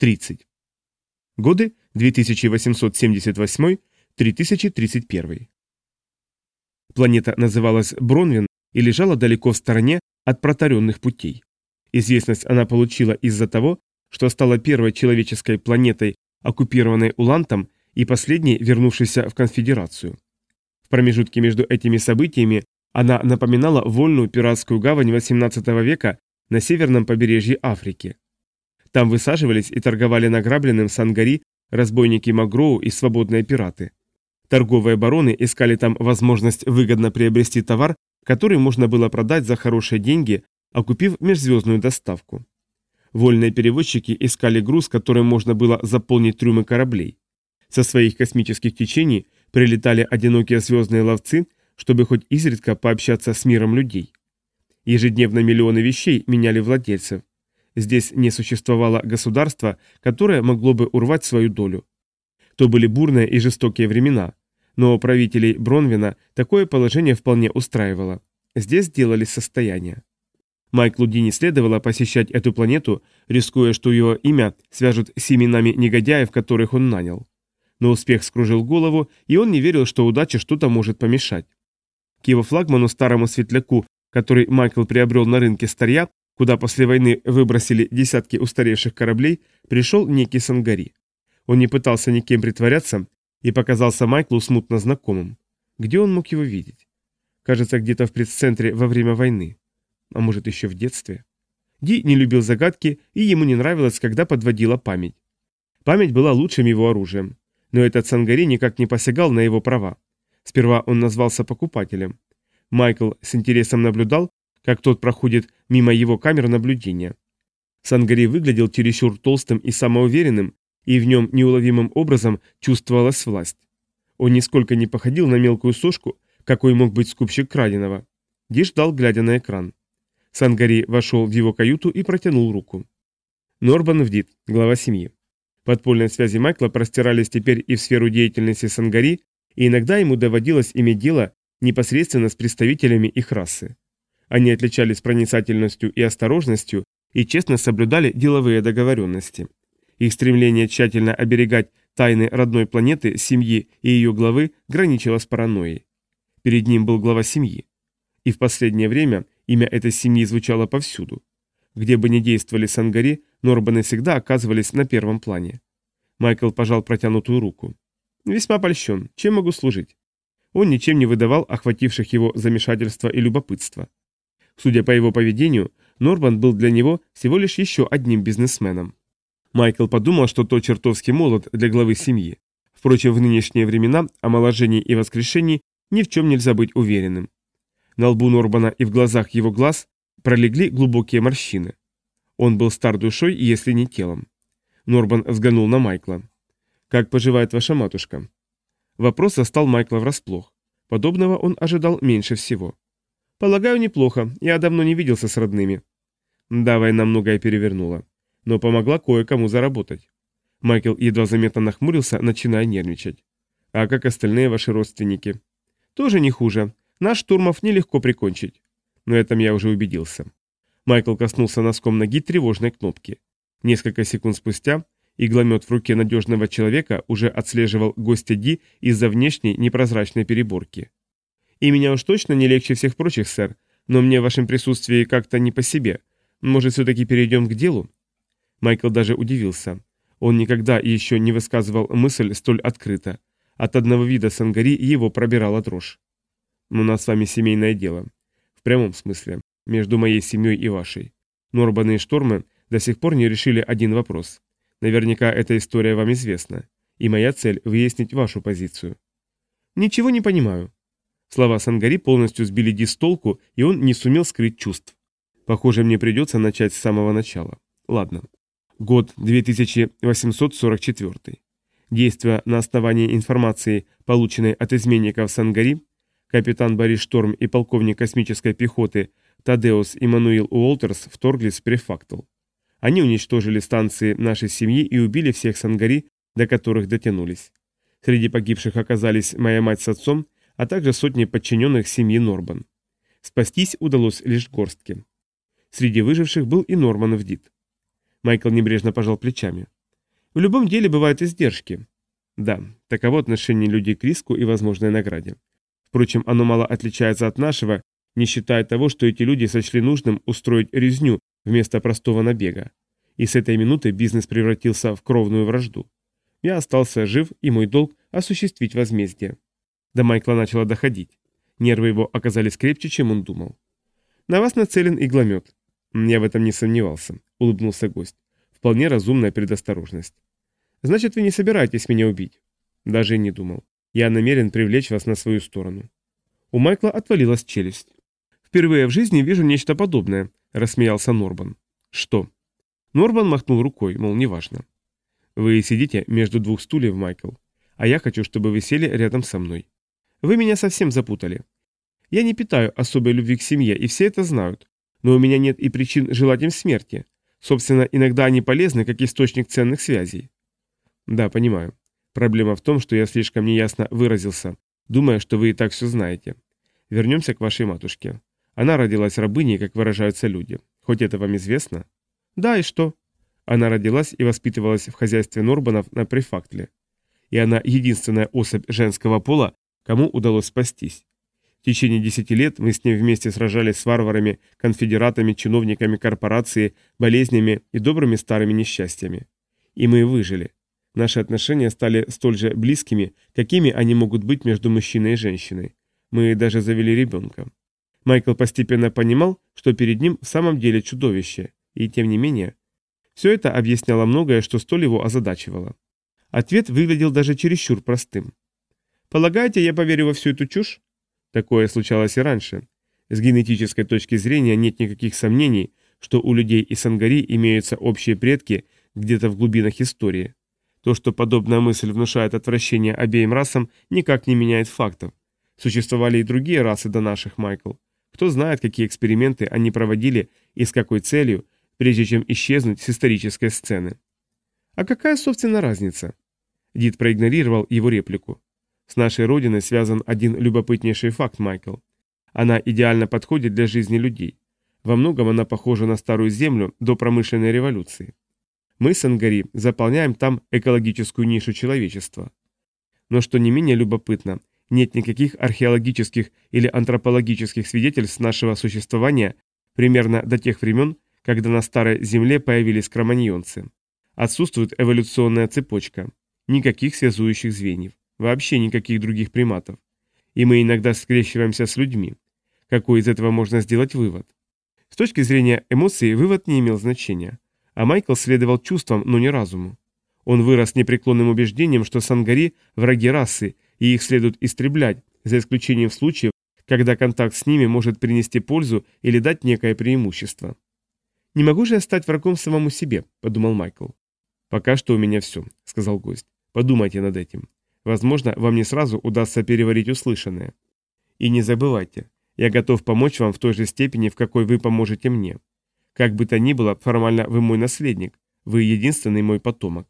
30. Годы 2878-3031. Планета называлась Бронвин и лежала далеко в стороне от протаренных путей. Известность она получила из-за того, что стала первой человеческой планетой, оккупированной Улантом, и последней, вернувшейся в конфедерацию. В промежутке между этими событиями она напоминала вольную пиратскую гавань XVIII века на северном побережье Африки. Там высаживались и торговали награбленным сангари, разбойники Магроу и свободные пираты. Торговые бароны искали там возможность выгодно приобрести товар, который можно было продать за хорошие деньги, окупив межзвездную доставку. Вольные перевозчики искали груз, которым можно было заполнить трюмы кораблей. Со своих космических течений прилетали одинокие звездные ловцы, чтобы хоть изредка пообщаться с миром людей. Ежедневно миллионы вещей меняли владельцев. Здесь не существовало государства, которое могло бы урвать свою долю. То были бурные и жестокие времена, но правителей Бронвина такое положение вполне устраивало. Здесь делали состояние. Майклу Дини следовало посещать эту планету, рискуя, что ее имя свяжут с именами негодяев, которых он нанял. Но успех скружил голову, и он не верил, что удача что-то может помешать. К его флагману, старому светляку, который Майкл приобрел на рынке старья, куда после войны выбросили десятки устаревших кораблей, пришел некий Сангари. Он не пытался никем притворяться и показался Майклу смутно знакомым. Где он мог его видеть? Кажется, где-то в предцентре во время войны. А может, еще в детстве? Ди не любил загадки, и ему не нравилось, когда подводила память. Память была лучшим его оружием. Но этот Сангари никак не посягал на его права. Сперва он назвался покупателем. Майкл с интересом наблюдал, как тот проходит мимо его камер наблюдения. Сангари выглядел чересчур толстым и самоуверенным, и в нем неуловимым образом чувствовалась власть. Он нисколько не походил на мелкую сошку, какой мог быть скупщик краденого. Ди ждал, глядя на экран. Сангари вошел в его каюту и протянул руку. Норбан Вдит, глава семьи. Подпольные связи Майкла простирались теперь и в сферу деятельности Сангари, и иногда ему доводилось иметь дело непосредственно с представителями их расы. Они отличались проницательностью и осторожностью и честно соблюдали деловые договоренности. Их стремление тщательно оберегать тайны родной планеты, семьи и ее главы граничило с паранойей. Перед ним был глава семьи. И в последнее время имя этой семьи звучало повсюду. Где бы ни действовали сангари, Норбаны всегда оказывались на первом плане. Майкл пожал протянутую руку. «Весьма польщен. Чем могу служить?» Он ничем не выдавал охвативших его замешательства и любопытство. Судя по его поведению, Норбан был для него всего лишь еще одним бизнесменом. Майкл подумал, что тот чертовски молод для главы семьи. Впрочем, в нынешние времена о моложении и воскрешении ни в чем нельзя быть уверенным. На лбу Норбана и в глазах его глаз пролегли глубокие морщины. Он был стар душой, если не телом. Норбан взглянул на Майкла. «Как поживает ваша матушка?» Вопрос застал Майкла врасплох. Подобного он ожидал меньше всего. Полагаю, неплохо. Я давно не виделся с родными. Да, война многое перевернула. Но помогла кое-кому заработать. Майкл едва заметно нахмурился, начиная нервничать. А как остальные ваши родственники? Тоже не хуже. Наш штурмов нелегко прикончить. Но этом я уже убедился. Майкл коснулся носком ноги тревожной кнопки. Несколько секунд спустя игломет в руке надежного человека уже отслеживал гостя Ди из-за внешней непрозрачной переборки. И меня уж точно не легче всех прочих, сэр, но мне в вашем присутствии как-то не по себе. Может, все-таки перейдем к делу?» Майкл даже удивился. Он никогда еще не высказывал мысль столь открыто. От одного вида сангари его пробирала дрожь. «У нас с вами семейное дело. В прямом смысле. Между моей семьей и вашей. Норбаны и Штормы до сих пор не решили один вопрос. Наверняка эта история вам известна. И моя цель – выяснить вашу позицию». «Ничего не понимаю», Слова Сангари полностью сбили Ди с толку, и он не сумел скрыть чувств. Похоже, мне придется начать с самого начала. Ладно. Год 2844. Действуя на основании информации, полученной от изменников Сангари, капитан Борис Шторм и полковник космической пехоты Тадеус Иммануил Уолтерс вторглись в префактал. Они уничтожили станции нашей семьи и убили всех Сангари, до которых дотянулись. Среди погибших оказались моя мать с отцом – а также сотни подчиненных семьи Норман. Спастись удалось лишь горстке. Среди выживших был и Норман дид. Майкл небрежно пожал плечами. В любом деле бывают издержки. Да, таково отношение людей к риску и возможной награде. Впрочем, оно мало отличается от нашего, не считая того, что эти люди сочли нужным устроить резню вместо простого набега. И с этой минуты бизнес превратился в кровную вражду. Я остался жив, и мой долг – осуществить возмездие. До Майкла начало доходить. Нервы его оказались крепче, чем он думал. «На вас нацелен игломет». «Я в этом не сомневался», — улыбнулся гость. «Вполне разумная предосторожность». «Значит, вы не собираетесь меня убить?» «Даже и не думал. Я намерен привлечь вас на свою сторону». У Майкла отвалилась челюсть. «Впервые в жизни вижу нечто подобное», — рассмеялся Норбан. «Что?» Норбан махнул рукой, мол, неважно. «Вы сидите между двух стульев, Майкл, а я хочу, чтобы вы сели рядом со мной. Вы меня совсем запутали. Я не питаю особой любви к семье, и все это знают. Но у меня нет и причин желать им смерти. Собственно, иногда они полезны как источник ценных связей. Да, понимаю. Проблема в том, что я слишком неясно выразился, думая, что вы и так все знаете. Вернемся к вашей матушке. Она родилась рабыней, как выражаются люди. Хоть это вам известно? Да, и что? Она родилась и воспитывалась в хозяйстве Норбанов на префактле. И она единственная особь женского пола, кому удалось спастись. В течение 10 лет мы с ним вместе сражались с варварами, конфедератами, чиновниками корпорации, болезнями и добрыми старыми несчастьями. И мы выжили. Наши отношения стали столь же близкими, какими они могут быть между мужчиной и женщиной. Мы даже завели ребенка. Майкл постепенно понимал, что перед ним в самом деле чудовище, и тем не менее. Все это объясняло многое, что столь его озадачивало. Ответ выглядел даже чересчур простым. Полагаете, я поверю во всю эту чушь? Такое случалось и раньше. С генетической точки зрения нет никаких сомнений, что у людей и сангари имеются общие предки где-то в глубинах истории. То, что подобная мысль внушает отвращение обеим расам, никак не меняет фактов. Существовали и другие расы до наших, Майкл. Кто знает, какие эксперименты они проводили и с какой целью, прежде чем исчезнуть с исторической сцены. А какая, собственно, разница? Дид проигнорировал его реплику. С нашей Родиной связан один любопытнейший факт, Майкл. Она идеально подходит для жизни людей. Во многом она похожа на Старую Землю до промышленной революции. Мы с Ангари заполняем там экологическую нишу человечества. Но что не менее любопытно, нет никаких археологических или антропологических свидетельств нашего существования примерно до тех времен, когда на Старой Земле появились кроманьонцы. Отсутствует эволюционная цепочка, никаких связующих звеньев вообще никаких других приматов. И мы иногда скрещиваемся с людьми. Какой из этого можно сделать вывод? С точки зрения эмоций вывод не имел значения. А Майкл следовал чувствам, но не разуму. Он вырос непреклонным убеждением, что сангари – враги расы, и их следует истреблять, за исключением случаев, когда контакт с ними может принести пользу или дать некое преимущество. «Не могу же я стать врагом самому себе», – подумал Майкл. «Пока что у меня все», – сказал гость. «Подумайте над этим. Возможно, вам не сразу удастся переварить услышанное. И не забывайте, я готов помочь вам в той же степени, в какой вы поможете мне. Как бы то ни было, формально вы мой наследник, вы единственный мой потомок.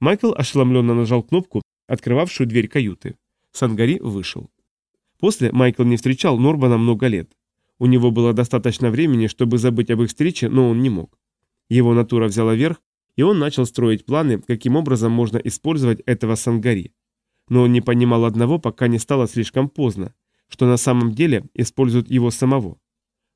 Майкл ошеломленно нажал кнопку, открывавшую дверь каюты. Сангари вышел. После Майкл не встречал Норбана много лет. У него было достаточно времени, чтобы забыть об их встрече, но он не мог. Его натура взяла верх, и он начал строить планы, каким образом можно использовать этого Сангари но он не понимал одного, пока не стало слишком поздно, что на самом деле используют его самого.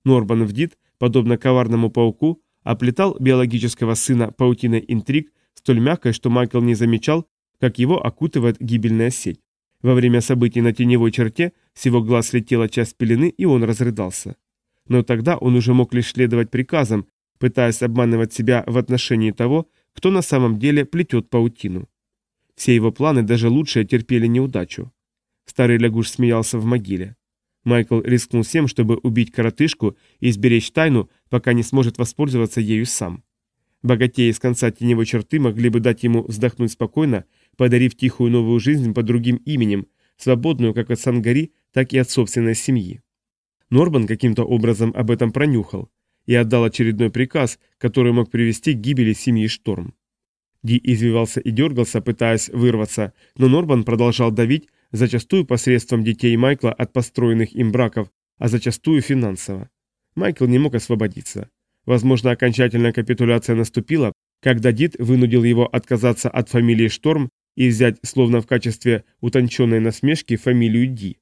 Норбан Вдит, подобно коварному пауку, оплетал биологического сына паутиной интриг столь мягкой, что Майкл не замечал, как его окутывает гибельная сеть. Во время событий на теневой черте с его глаз летела часть пелены, и он разрыдался. Но тогда он уже мог лишь следовать приказам, пытаясь обманывать себя в отношении того, кто на самом деле плетет паутину. Все его планы, даже лучшие, терпели неудачу. Старый лягуш смеялся в могиле. Майкл рискнул всем, чтобы убить коротышку и сберечь тайну, пока не сможет воспользоваться ею сам. Богатеи с конца теневой черты могли бы дать ему вздохнуть спокойно, подарив тихую новую жизнь под другим именем, свободную как от Сангари, так и от собственной семьи. Норбан каким-то образом об этом пронюхал и отдал очередной приказ, который мог привести к гибели семьи Шторм. Ди извивался и дергался, пытаясь вырваться, но Норбан продолжал давить, зачастую посредством детей Майкла от построенных им браков, а зачастую финансово. Майкл не мог освободиться. Возможно, окончательная капитуляция наступила, когда Дид вынудил его отказаться от фамилии Шторм и взять, словно в качестве утонченной насмешки, фамилию Ди.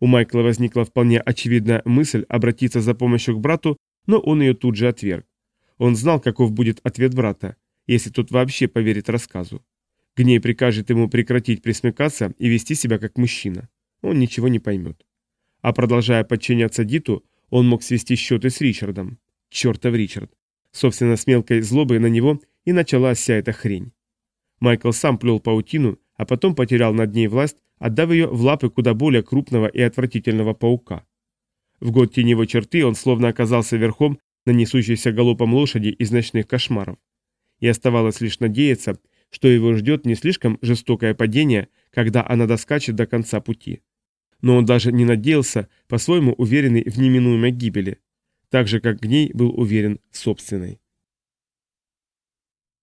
У Майкла возникла вполне очевидная мысль обратиться за помощью к брату, но он ее тут же отверг. Он знал, каков будет ответ брата если тот вообще поверит рассказу. Гней прикажет ему прекратить пресмыкаться и вести себя как мужчина. Он ничего не поймет. А продолжая подчиняться Диту, он мог свести счеты с Ричардом. Чертов Ричард. Собственно, с мелкой злобой на него и началась вся эта хрень. Майкл сам плел паутину, а потом потерял над ней власть, отдав ее в лапы куда более крупного и отвратительного паука. В год теневой черты он словно оказался верхом на несущейся галопом лошади из ночных кошмаров и оставалось лишь надеяться, что его ждет не слишком жестокое падение, когда она доскачет до конца пути. Но он даже не надеялся, по-своему уверенный в неминуемой гибели, так же, как Гней был уверен в собственной.